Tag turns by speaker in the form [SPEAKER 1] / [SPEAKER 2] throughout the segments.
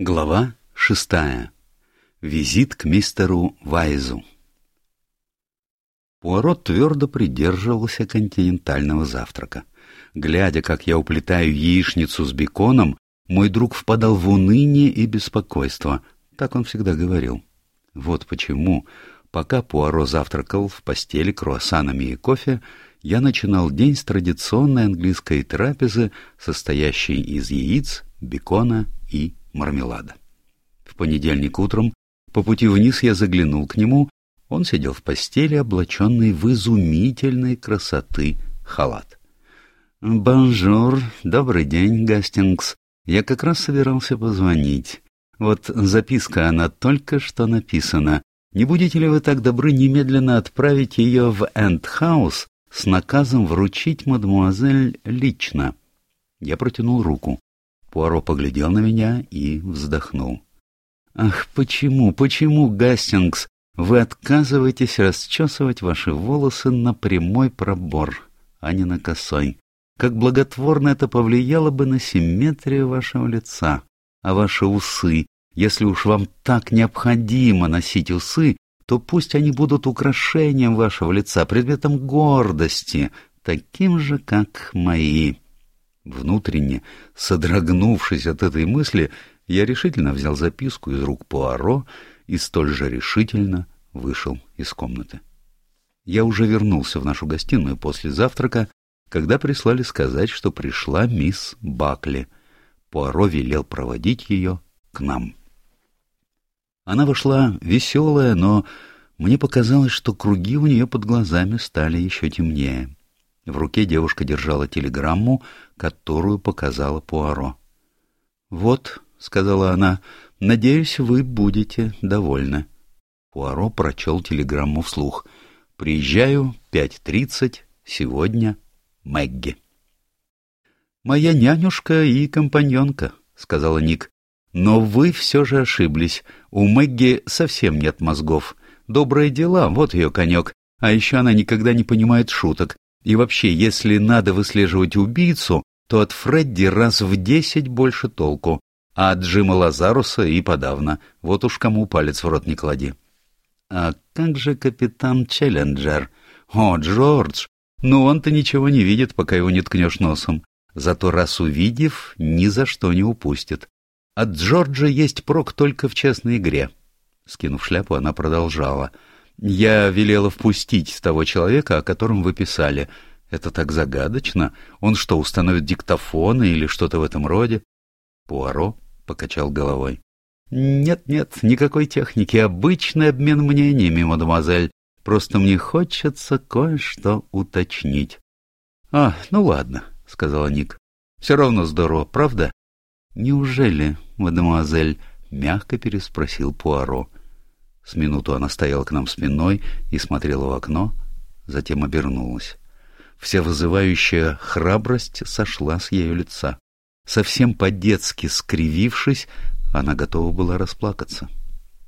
[SPEAKER 1] Глава шестая. Визит к мистеру Вайзу. Пуаро твердо придерживался континентального завтрака. Глядя, как я уплетаю яичницу с беконом, мой друг впадал в уныние и беспокойство. Так он всегда говорил. Вот почему, пока Пуаро завтракал в постели круассанами и кофе, я начинал день с традиционной английской трапезы, состоящей из яиц, бекона и мармелада. В понедельник утром по пути вниз я заглянул к нему. Он сидел в постели, облаченный в изумительной красоты халат. «Bonjour, добрый день, Гастингс. Я как раз собирался позвонить. Вот записка, она только что написана. Не будете ли вы так добры немедленно отправить ее в Эндхаус с наказом вручить мадемуазель лично?» Я протянул руку. Пуаро поглядел на меня и вздохнул. «Ах, почему, почему, Гастингс, вы отказываетесь расчесывать ваши волосы на прямой пробор, а не на косой? Как благотворно это повлияло бы на симметрию вашего лица, а ваши усы, если уж вам так необходимо носить усы, то пусть они будут украшением вашего лица, предметом гордости, таким же, как мои». Внутренне, содрогнувшись от этой мысли, я решительно взял записку из рук Пуаро и столь же решительно вышел из комнаты. Я уже вернулся в нашу гостиную после завтрака, когда прислали сказать, что пришла мисс Бакли. Пуаро велел проводить ее к нам. Она вошла веселая, но мне показалось, что круги у нее под глазами стали еще темнее. В руке девушка держала телеграмму, которую показала Пуаро. «Вот», — сказала она, — «надеюсь, вы будете довольны». Пуаро прочел телеграмму вслух. «Приезжаю, 5.30, сегодня, Мэгги». «Моя нянюшка и компаньонка», — сказала Ник. «Но вы все же ошиблись. У Мэгги совсем нет мозгов. Добрые дела — вот ее конек. А еще она никогда не понимает шуток. И вообще, если надо выслеживать убийцу, то от Фредди раз в десять больше толку, а от Джима Лазаруса и подавно. Вот уж кому палец в рот не клади. А как же капитан Челленджер? О, Джордж! Ну он-то ничего не видит, пока его не ткнешь носом. Зато раз увидев, ни за что не упустит. От Джорджа есть прок только в честной игре. Скинув шляпу, она продолжала — я велела впустить того человека, о котором вы писали. Это так загадочно. Он что, установит диктофоны или что-то в этом роде? Пуаро покачал головой. Нет-нет, никакой техники. Обычный обмен мнениями, мадемуазель. Просто мне хочется кое-что уточнить. — А, ну ладно, — сказала Ник. — Все равно здорово, правда? — Неужели, мадемуазель? — мягко переспросил Пуаро. С минуту она стояла к нам спиной и смотрела в окно, затем обернулась. Вся вызывающая храбрость сошла с ее лица. Совсем по-детски скривившись, она готова была расплакаться.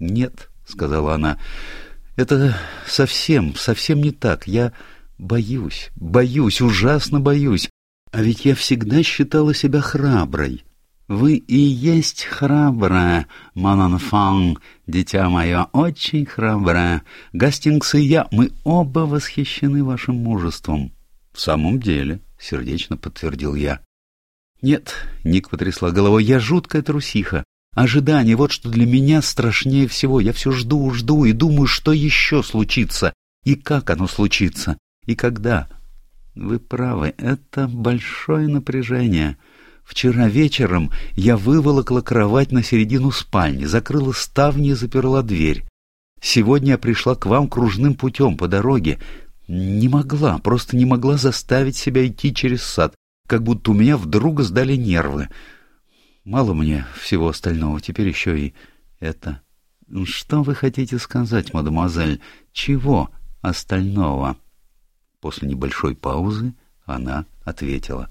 [SPEAKER 1] «Нет», — сказала она, — «это совсем, совсем не так. Я боюсь, боюсь, ужасно боюсь. А ведь я всегда считала себя храброй. Вы и есть храбрая, Мананфан, дитя мое, очень храбрая. Гастингс и я, мы оба восхищены вашим мужеством. В самом деле, сердечно подтвердил я. Нет, Ник потрясла головой, я жуткая трусиха. Ожидание, вот что для меня страшнее всего. Я все жду, жду и думаю, что еще случится, и как оно случится, и когда. Вы правы, это большое напряжение. — Вчера вечером я выволокла кровать на середину спальни, закрыла ставни и заперла дверь. Сегодня я пришла к вам кружным путем по дороге. Не могла, просто не могла заставить себя идти через сад, как будто у меня вдруг сдали нервы. Мало мне всего остального, теперь еще и это. Что вы хотите сказать, мадемуазель? Чего остального? После небольшой паузы она ответила.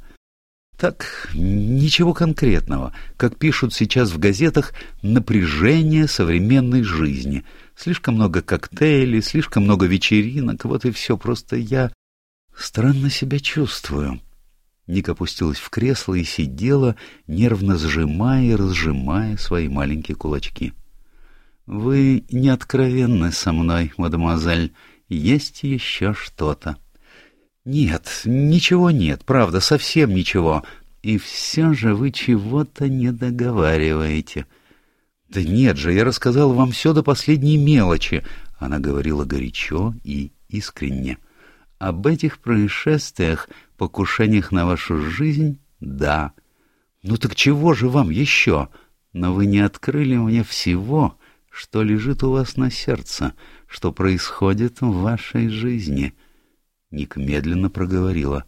[SPEAKER 1] Так, ничего конкретного. Как пишут сейчас в газетах, напряжение современной жизни. Слишком много коктейлей, слишком много вечеринок, вот и все. Просто я странно себя чувствую. Ник опустилась в кресло и сидела, нервно сжимая и разжимая свои маленькие кулачки. — Вы не откровенны со мной, мадемуазель. Есть еще что-то. — Нет, ничего нет, правда, совсем ничего. И все же вы чего-то не договариваете. — Да нет же, я рассказал вам все до последней мелочи. Она говорила горячо и искренне. Об этих происшествиях покушениях на вашу жизнь — да. Ну так чего же вам еще? Но вы не открыли мне всего, что лежит у вас на сердце, что происходит в вашей жизни. Ник медленно проговорила.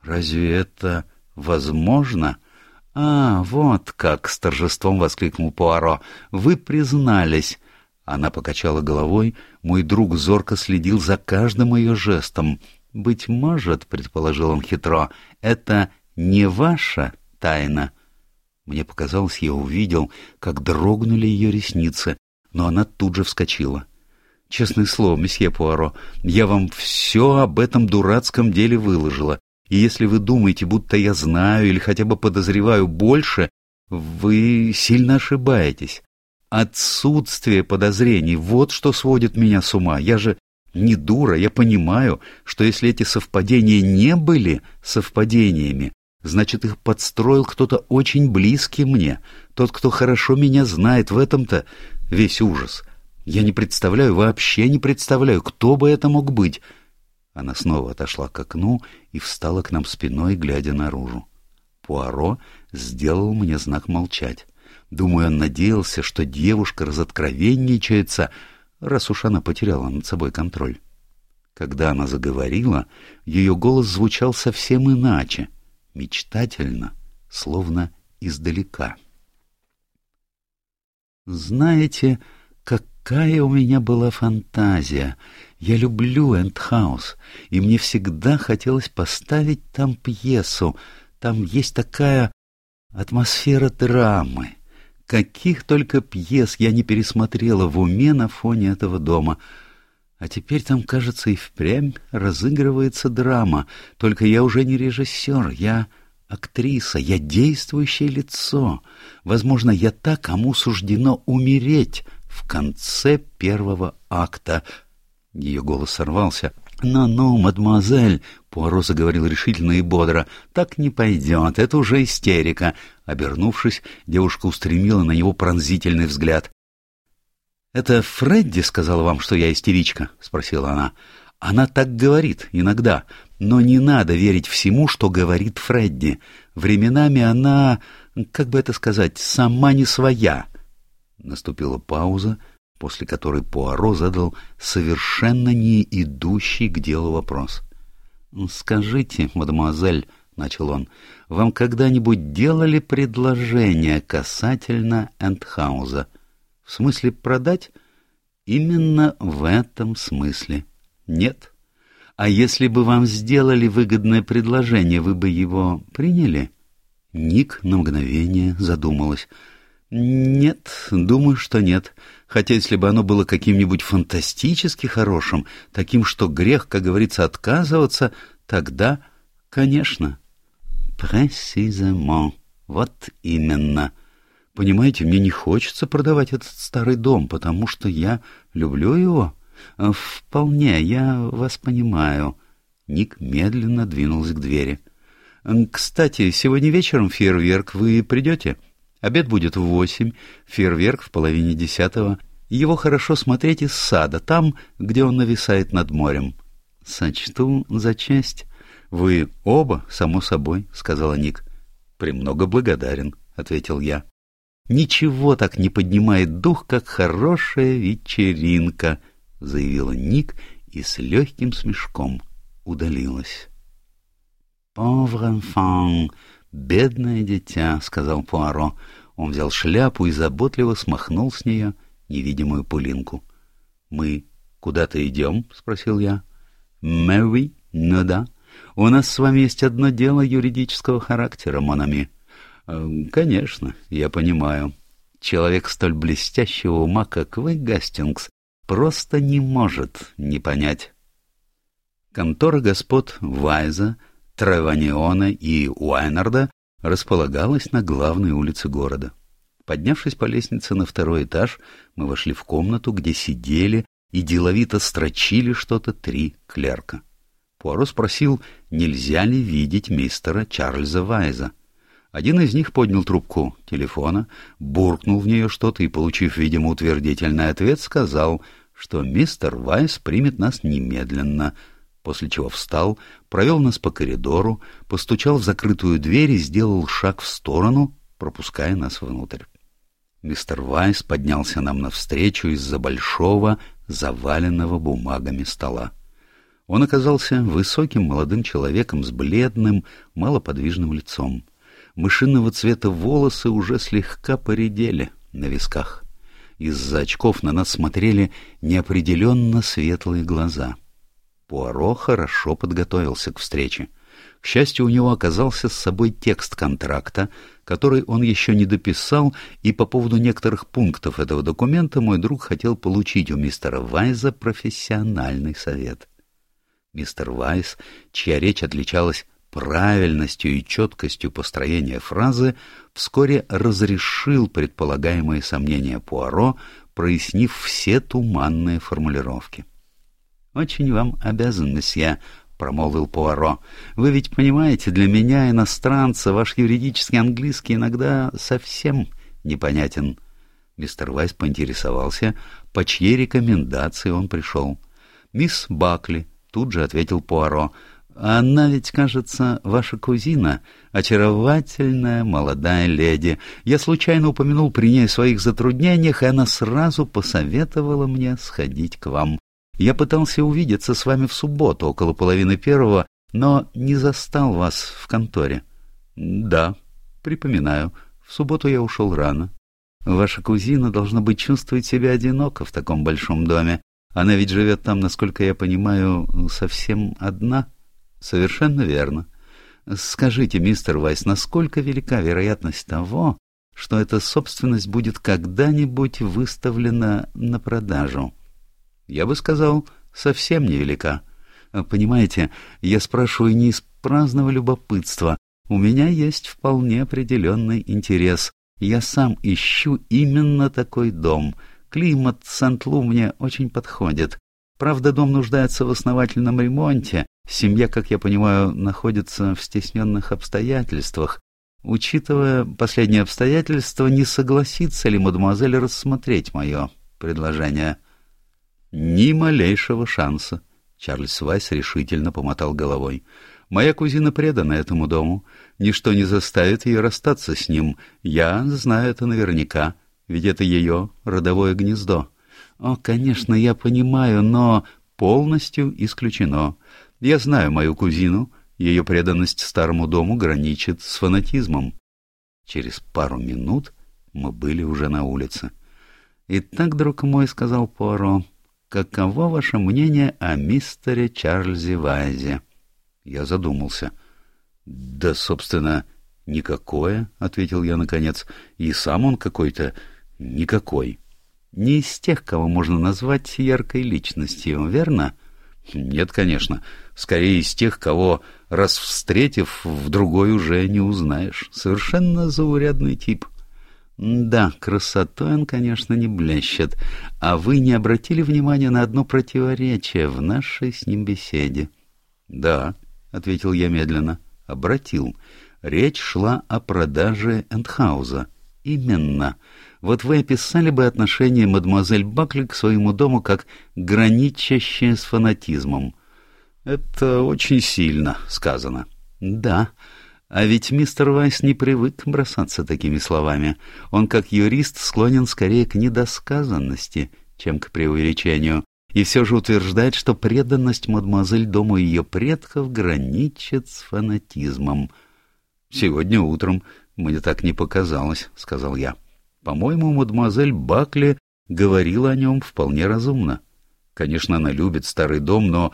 [SPEAKER 1] Разве это возможно? А, вот как! — с торжеством воскликнул Пуаро. Вы признались. Она покачала головой, мой друг зорко следил за каждым ее жестом. «Быть может, — предположил он хитро, — это не ваша тайна». Мне показалось, я увидел, как дрогнули ее ресницы, но она тут же вскочила. «Честное слово, месье Пуаро, я вам все об этом дурацком деле выложила, и если вы думаете, будто я знаю или хотя бы подозреваю больше, вы сильно ошибаетесь. Отсутствие подозрений — вот что сводит меня с ума. Я же не дура, я понимаю, что если эти совпадения не были совпадениями, значит, их подстроил кто-то очень близкий мне, тот, кто хорошо меня знает. В этом-то весь ужас. Я не представляю, вообще не представляю, кто бы это мог быть. Она снова отошла к окну и встала к нам спиной, глядя наружу. Пуаро сделал мне знак молчать. Думаю, он надеялся, что девушка разоткровенничается, раз уж она потеряла над собой контроль. Когда она заговорила, ее голос звучал совсем иначе, мечтательно, словно издалека. «Знаете, какая у меня была фантазия! Я люблю Эндхаус, и мне всегда хотелось поставить там пьесу. Там есть такая атмосфера драмы. Каких только пьес я не пересмотрела в уме на фоне этого дома. А теперь там, кажется, и впрямь разыгрывается драма. Только я уже не режиссер, я актриса, я действующее лицо. Возможно, я та, кому суждено умереть в конце первого акта. Ее голос сорвался. «Ну-ну, мадемуазель!» — Пуаро заговорил решительно и бодро. «Так не пойдет, это уже истерика!» Обернувшись, девушка устремила на него пронзительный взгляд. «Это Фредди сказала вам, что я истеричка?» — спросила она. «Она так говорит иногда, но не надо верить всему, что говорит Фредди. Временами она, как бы это сказать, сама не своя». Наступила пауза, — после которой Пуаро задал совершенно не идущий к делу вопрос. «Скажите, мадемуазель», — начал он, — «вам когда-нибудь делали предложение касательно Эндхауза? В смысле продать?» «Именно в этом смысле. Нет. А если бы вам сделали выгодное предложение, вы бы его приняли?» Ник на мгновение задумалась. «Нет, думаю, что нет. Хотя если бы оно было каким-нибудь фантастически хорошим, таким, что грех, как говорится, отказываться, тогда, конечно». «Précisément. Вот именно. Понимаете, мне не хочется продавать этот старый дом, потому что я люблю его. Вполне, я вас понимаю». Ник медленно двинулся к двери. «Кстати, сегодня вечером фейерверк. Вы придете?» Обед будет в восемь, фейерверк в половине десятого. Его хорошо смотреть из сада, там, где он нависает над морем. — Сочту за честь. — Вы оба, само собой, — сказала Ник. — Премного благодарен, — ответил я. — Ничего так не поднимает дух, как хорошая вечеринка, — заявила Ник и с легким смешком удалилась. — Pauvre enfant! «Бедное дитя», — сказал Пуаро. Он взял шляпу и заботливо смахнул с нее невидимую пылинку. «Мы куда-то идем?» — спросил я. «Мэви? Ну да. У нас с вами есть одно дело юридического характера, Монами». «Э, «Конечно, я понимаю. Человек столь блестящего ума, как вы, Гастингс, просто не может не понять». Контора господ Вайза Треваниона и Уайнарда располагалась на главной улице города. Поднявшись по лестнице на второй этаж, мы вошли в комнату, где сидели и деловито строчили что-то три клерка. Пуаро спросил, нельзя ли видеть мистера Чарльза Вайза. Один из них поднял трубку телефона, буркнул в нее что-то и, получив, видимо, утвердительный ответ, сказал, что мистер Вайс примет нас немедленно, после чего встал, провел нас по коридору, постучал в закрытую дверь и сделал шаг в сторону, пропуская нас внутрь. Мистер Вайс поднялся нам навстречу из-за большого, заваленного бумагами стола. Он оказался высоким молодым человеком с бледным, малоподвижным лицом мышиного цвета волосы уже слегка поредели на висках. Из-за очков на нас смотрели неопределенно светлые глаза. Пуаро хорошо подготовился к встрече. К счастью, у него оказался с собой текст контракта, который он еще не дописал, и по поводу некоторых пунктов этого документа мой друг хотел получить у мистера Вайза профессиональный совет. Мистер Вайз, чья речь отличалась правильностью и четкостью построения фразы вскоре разрешил предполагаемые сомнения Пуаро, прояснив все туманные формулировки. «Очень вам обязан, месье», — промолвил Пуаро. «Вы ведь понимаете, для меня, иностранца, ваш юридический английский иногда совсем непонятен». Мистер Вайс поинтересовался, по чьей рекомендации он пришел. «Мисс Бакли», — тут же ответил Пуаро, — она ведь, кажется, ваша кузина, очаровательная молодая леди. Я случайно упомянул при ней о своих затруднениях, и она сразу посоветовала мне сходить к вам. Я пытался увидеться с вами в субботу около половины первого, но не застал вас в конторе. Да, припоминаю, в субботу я ушел рано. Ваша кузина должна быть чувствовать себя одиноко в таком большом доме. Она ведь живет там, насколько я понимаю, совсем одна. Совершенно верно. Скажите, мистер Вайс, насколько велика вероятность того, что эта собственность будет когда-нибудь выставлена на продажу? Я бы сказал, совсем невелика. Понимаете, я спрашиваю не из праздного любопытства. У меня есть вполне определенный интерес. Я сам ищу именно такой дом. Климат Сент-Лу мне очень подходит. Правда, дом нуждается в основательном ремонте, Семья, как я понимаю, находится в стесненных обстоятельствах. Учитывая последние обстоятельства, не согласится ли мадемуазель рассмотреть мое предложение? Ни малейшего шанса. Чарльз Вайс решительно помотал головой. Моя кузина предана этому дому. Ничто не заставит ее расстаться с ним. Я знаю это наверняка, ведь это ее родовое гнездо. О, конечно, я понимаю, но полностью исключено. Я знаю мою кузину, ее преданность старому дому граничит с фанатизмом. Через пару минут мы были уже на улице. «Итак, друг мой», — сказал Пуаро, — «каково ваше мнение о мистере Чарльзе Вайзе?» Я задумался. «Да, собственно, никакое», — ответил я наконец, — «и сам он какой-то никакой». «Не из тех, кого можно назвать яркой личностью, верно?» «Нет, конечно. Скорее из тех, кого, раз встретив, в другой уже не узнаешь. Совершенно заурядный тип». «Да, красотой он, конечно, не блещет. А вы не обратили внимания на одно противоречие в нашей с ним беседе?» «Да», — ответил я медленно, — «обратил. Речь шла о продаже Эндхауза. Именно. Вот вы описали бы отношение мадемуазель Бакли к своему дому как граничащее с фанатизмом. Это очень сильно сказано. Да, а ведь мистер Вайс не привык бросаться такими словами. Он, как юрист, склонен скорее к недосказанности, чем к преувеличению, и все же утверждает, что преданность мадемуазель дому ее предков граничит с фанатизмом. «Сегодня утром мне так не показалось», — сказал я. По-моему, мадемуазель Бакли говорила о нем вполне разумно. Конечно, она любит старый дом, но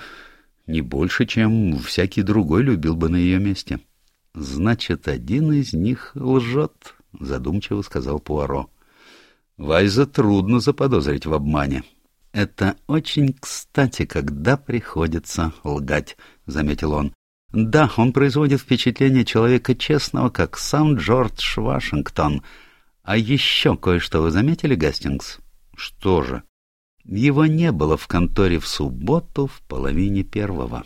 [SPEAKER 1] не больше, чем всякий другой любил бы на ее месте. — Значит, один из них лжет, — задумчиво сказал Пуаро. — Вайза трудно заподозрить в обмане. — Это очень кстати, когда приходится лгать, — заметил он. Да, он производит впечатление человека честного, как сам Джордж Вашингтон. А еще кое-что вы заметили, Гастингс? Что же? Его не было в конторе в субботу в половине первого.